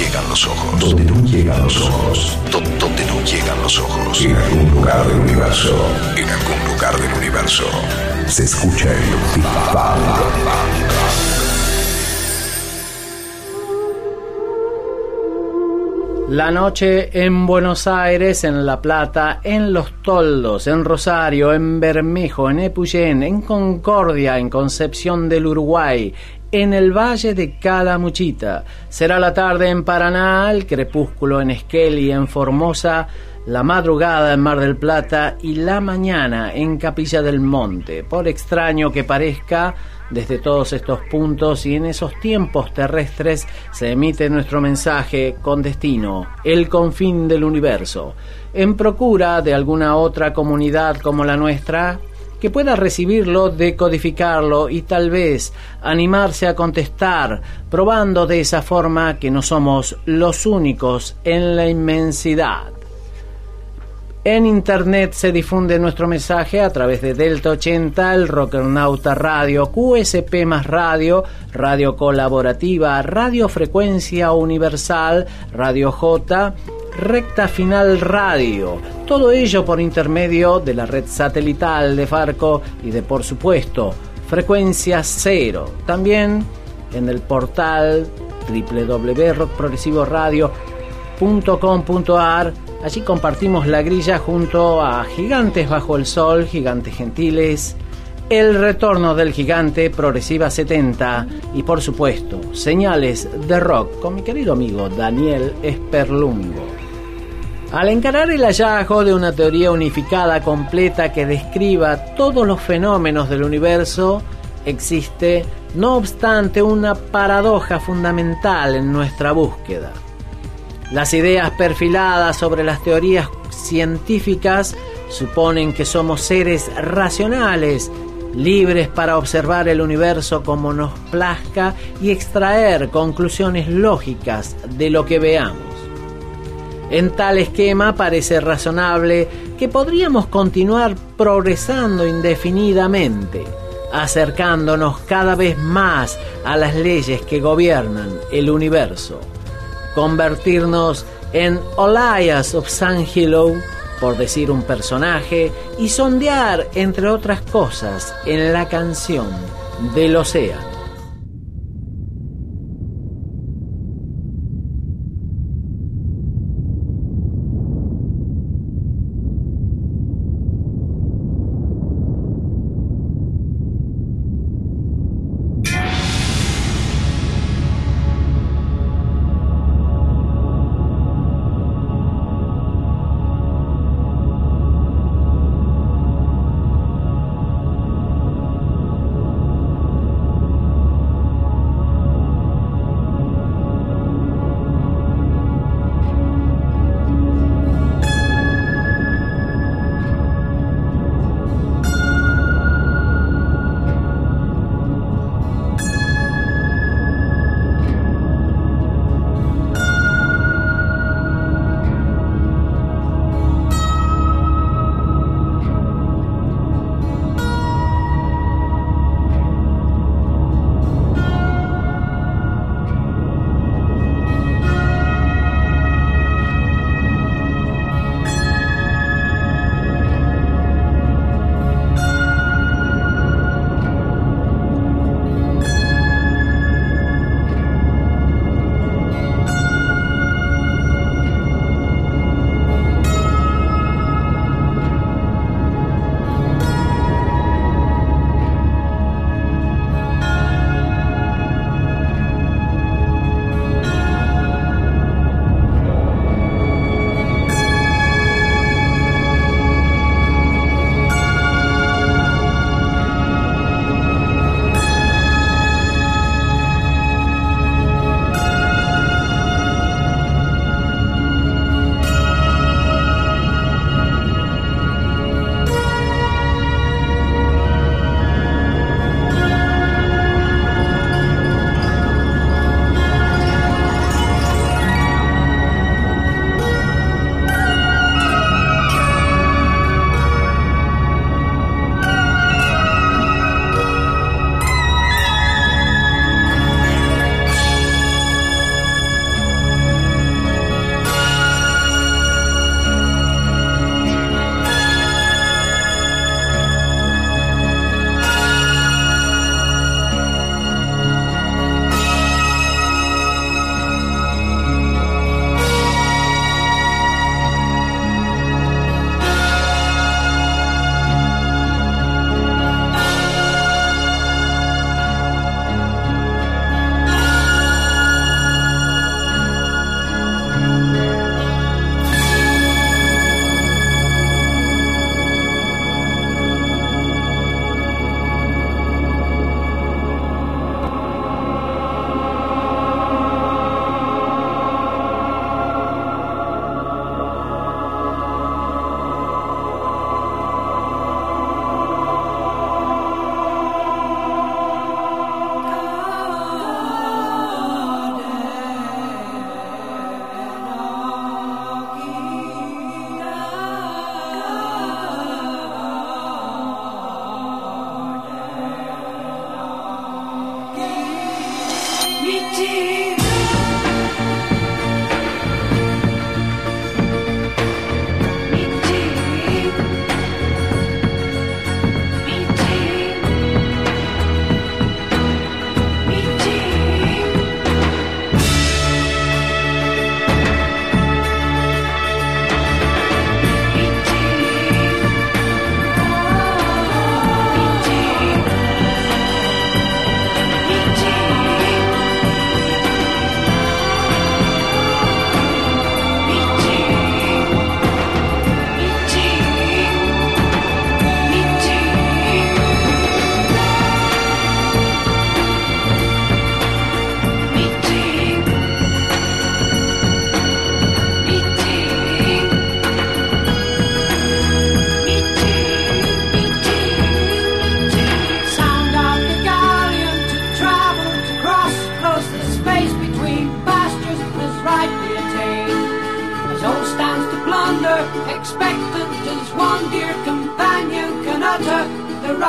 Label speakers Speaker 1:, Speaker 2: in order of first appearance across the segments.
Speaker 1: Llegan los ojos. Donde no llegan los ojos. donde no llegan los ojos. En algún lugar del universo. En algún lugar del universo. Se escucha el Big
Speaker 2: La noche en Buenos Aires, en La Plata, en Los Toldos, en Rosario, en Bermejo, en Epuyén, en Concordia, en Concepción del Uruguay, en el Valle de Calamuchita. Será la tarde en Paraná, el crepúsculo en Esquel y en Formosa, la madrugada en Mar del Plata y la mañana en Capilla del Monte. Por extraño que parezca, desde todos estos puntos y en esos tiempos terrestres se emite nuestro mensaje con destino, el confín del universo. En procura de alguna otra comunidad como la nuestra, que pueda recibirlo, decodificarlo y tal vez animarse a contestar, probando de esa forma que no somos los únicos en la inmensidad. En internet se difunde nuestro mensaje a través de Delta 80, el Rockernauta Radio, QSP más Radio, Radio Colaborativa, Radio Frecuencia Universal, Radio J, Recta Final Radio. Todo ello por intermedio de la red satelital de Farco y de, por supuesto, Frecuencia Cero. También en el portal www.rockprogresivoradio.com.ar. Allí compartimos la grilla junto a Gigantes Bajo el Sol, Gigantes Gentiles, El Retorno del Gigante, Progresiva 70 y por supuesto Señales de Rock con mi querido amigo Daniel Esperlungo. Al encarar el hallazgo de una teoría unificada completa que describa todos los fenómenos del universo, existe, no obstante, una paradoja fundamental en nuestra búsqueda. Las ideas perfiladas sobre las teorías científicas suponen que somos seres racionales, libres para observar el universo como nos plazca y extraer conclusiones lógicas de lo que veamos. En tal esquema parece razonable que podríamos continuar progresando indefinidamente, acercándonos cada vez más a las leyes que gobiernan el universo, convertirnos en Olias of San Hello, por decir un personaje, y sondear, entre otras cosas, en la canción del océano.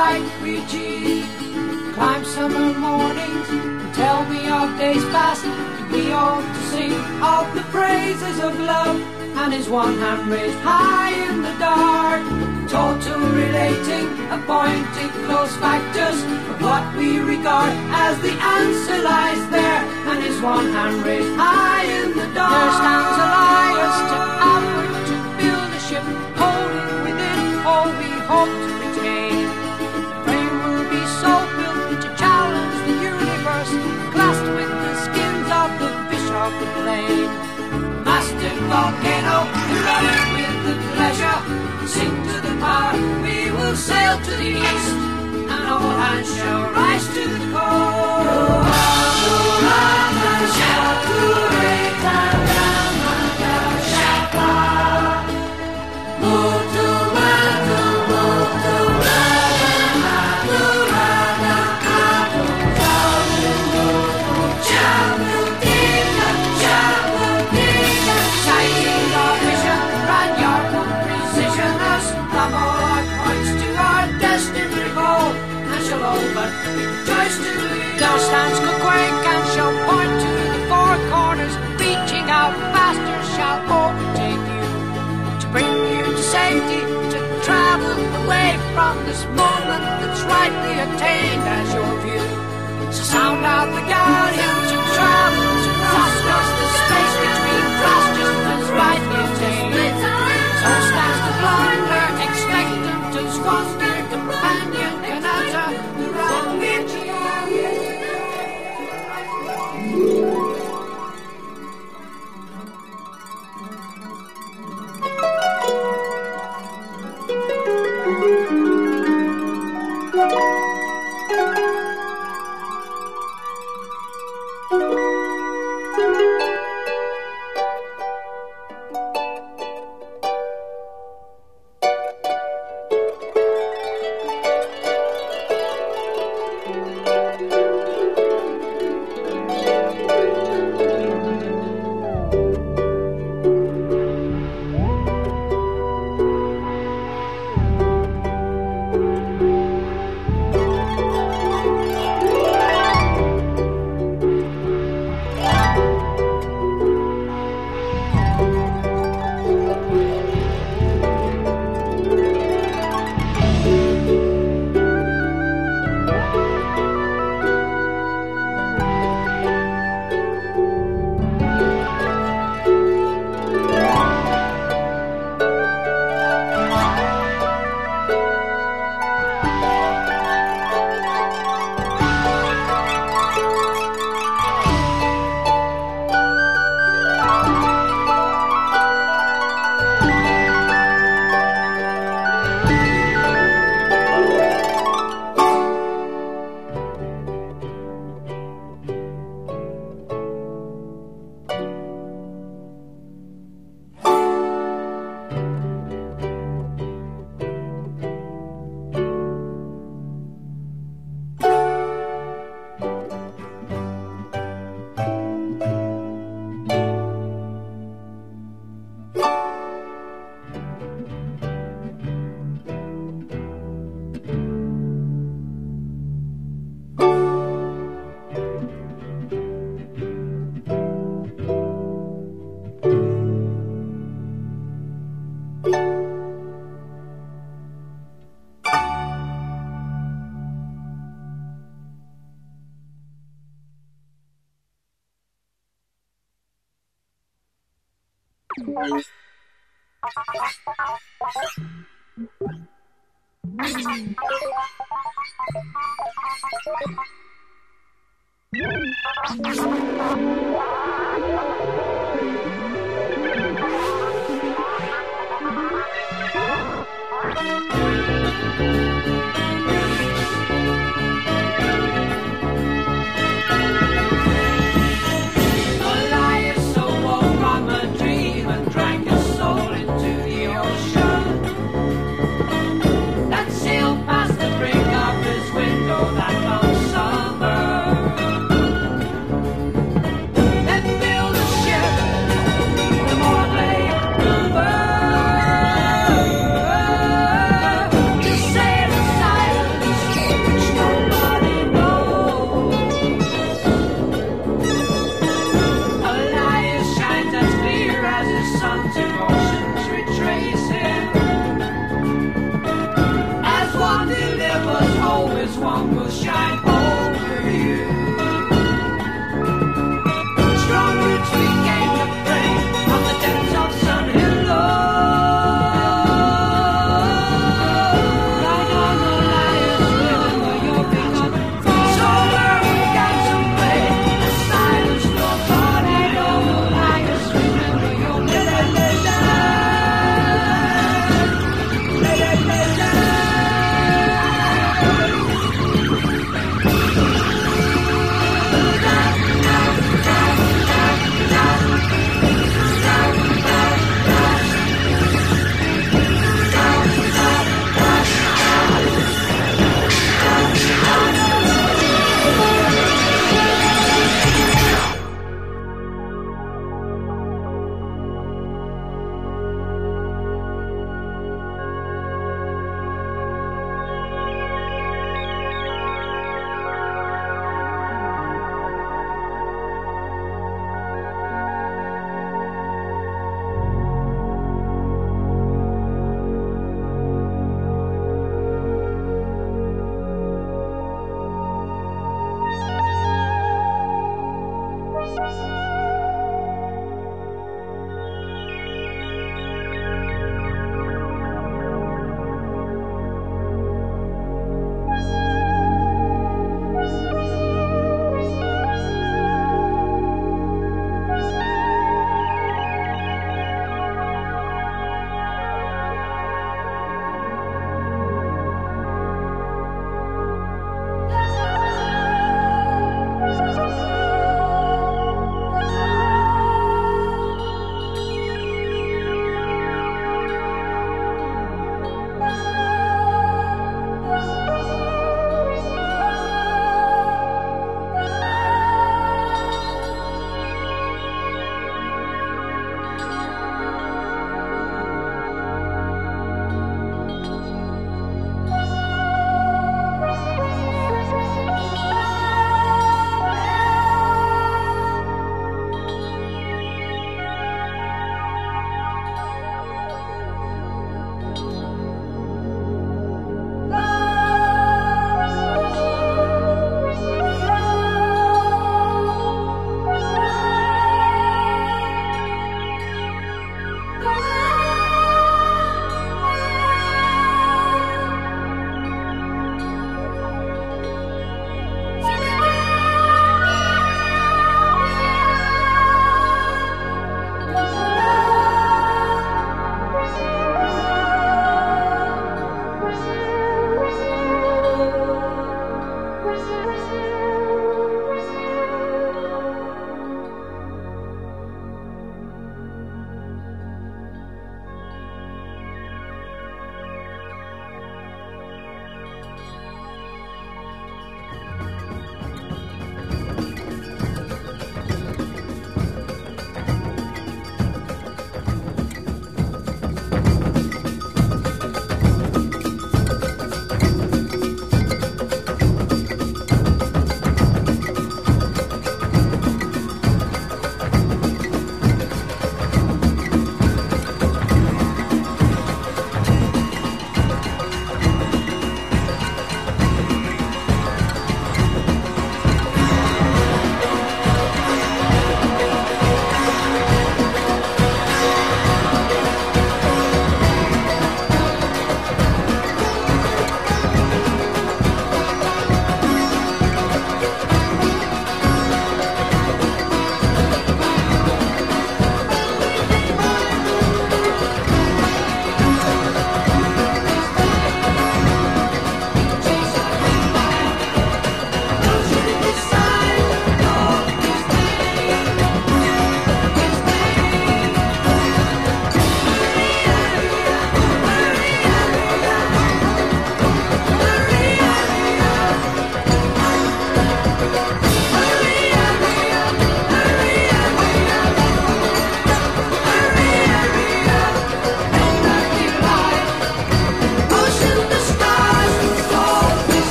Speaker 3: bright Reggie. Climb summer mornings and tell me of days past. We all to sing of the praises of love. And his one hand raised high in the dark. Total relating appointing close factors of what we regard as the answer lies there. And his one hand raised high in the dark. There stands a to outward to build a ship, holding within all we hope Master volcano, running with the pleasure. Sing to the power, we will sail to the east, and all hands shall rise to the call. Colorado, shall hooray, Colorado, shout hooray. from this moment that's rightly attained as your view. So sound out the God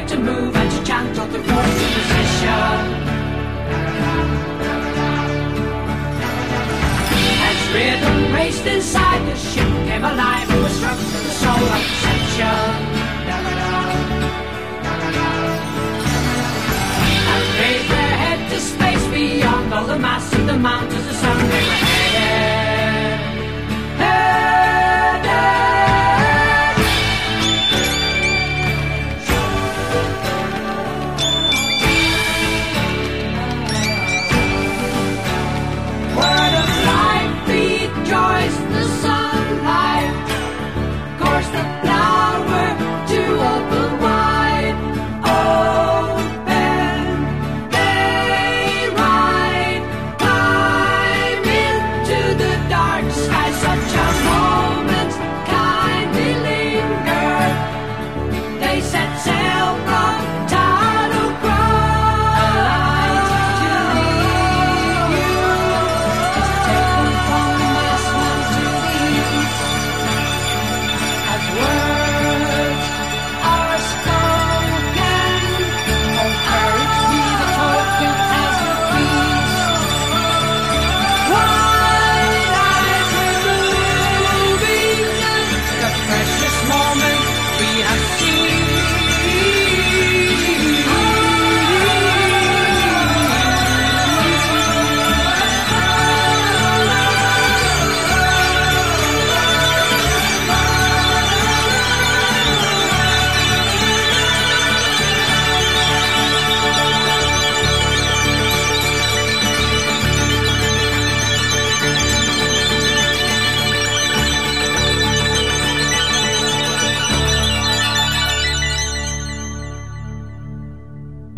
Speaker 3: quick to move and to chant out the force of position. As rhythm raced inside the ship came alive and was struck with the soul of perception. And raised their head to space beyond all the mass of the mountains, the sun they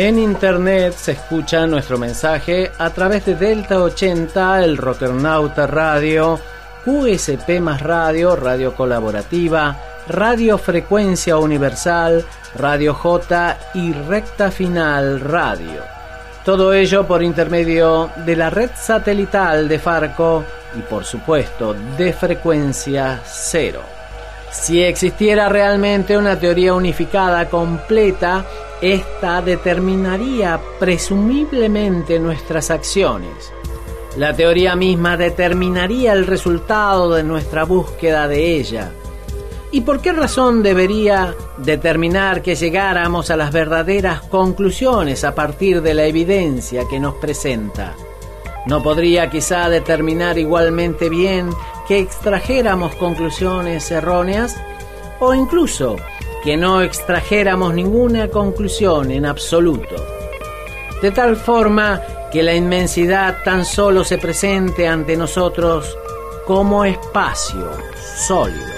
Speaker 2: En internet se escucha nuestro mensaje a través de Delta 80, el Rockernauta Radio, USP más Radio, Radio Colaborativa, Radio Frecuencia Universal, Radio J y Recta Final Radio. Todo ello por intermedio de la red satelital de Farco y por supuesto de frecuencia cero. Si existiera realmente una teoría unificada completa, esta determinaría presumiblemente nuestras acciones. La teoría misma determinaría el resultado de nuestra búsqueda de ella. ¿Y por qué razón debería determinar que llegáramos a las verdaderas conclusiones a partir de la evidencia que nos presenta? ¿No podría quizá determinar igualmente bien que extrajéramos conclusiones erróneas? ¿O incluso que no extrajéramos ninguna conclusión en absoluto. De tal forma que la inmensidad tan solo se presente ante nosotros como espacio sólido.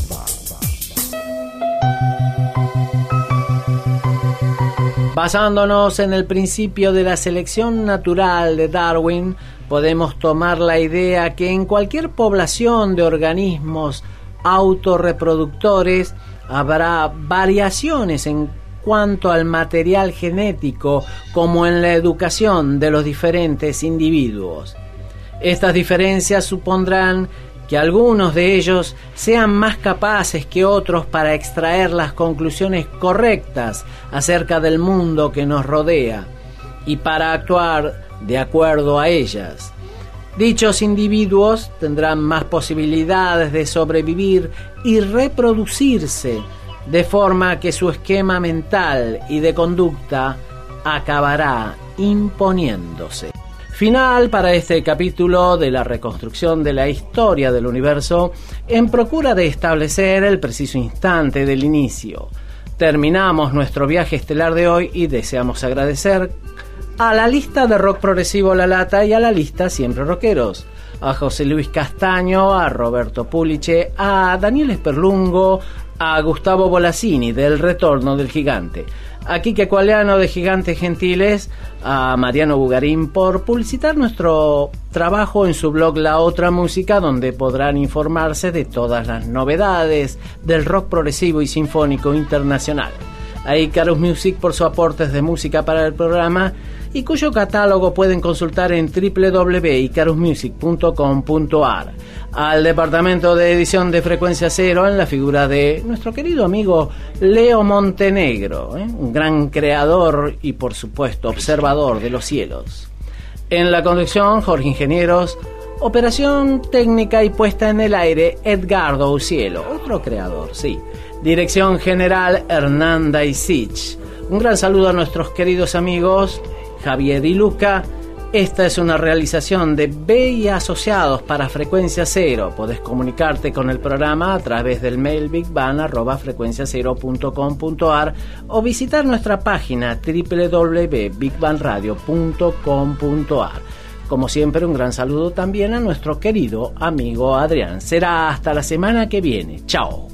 Speaker 2: Basándonos en el principio de la selección natural de Darwin, podemos tomar la idea que en cualquier población de organismos autorreproductores habrá variaciones en cuanto al material genético como en la educación de los diferentes individuos. Estas diferencias supondrán que algunos de ellos sean más capaces que otros para extraer las conclusiones correctas acerca del mundo que nos rodea y para actuar de acuerdo a ellas. Dichos individuos tendrán más posibilidades de sobrevivir y reproducirse, de forma que su esquema mental y de conducta acabará imponiéndose. Final para este capítulo de la reconstrucción de la historia del universo en procura de establecer el preciso instante del inicio. Terminamos nuestro viaje estelar de hoy y deseamos agradecer a la lista de rock progresivo La Lata y a la lista Siempre Rockeros, a José Luis Castaño, a Roberto Puliche, a Daniel Esperlungo, a Gustavo Bolasini del Retorno del Gigante, a Quique Cualeano de Gigantes Gentiles, a Mariano Bugarín por publicitar nuestro trabajo en su blog La Otra Música, donde podrán informarse de todas las novedades del rock progresivo y sinfónico internacional. A Icarus Music por sus aportes de música para el programa y cuyo catálogo pueden consultar en www.icarusmusic.com.ar al departamento de edición de Frecuencia Cero en la figura de nuestro querido amigo Leo Montenegro, ¿eh? un gran creador y por supuesto observador de los cielos. En la conducción, Jorge Ingenieros, operación técnica y puesta en el aire, Edgardo Cielo, otro creador, sí. Dirección general, Hernanda Isich. Un gran saludo a nuestros queridos amigos Javier y Luca esta es una realización de B y Asociados para Frecuencia Cero. Podés comunicarte con el programa a través del mail bigban.frecuenciacero.com.ar o visitar nuestra página www.bigbanradio.com.ar. Como siempre, un gran saludo también a nuestro querido amigo Adrián. Será hasta la semana que viene. Chao.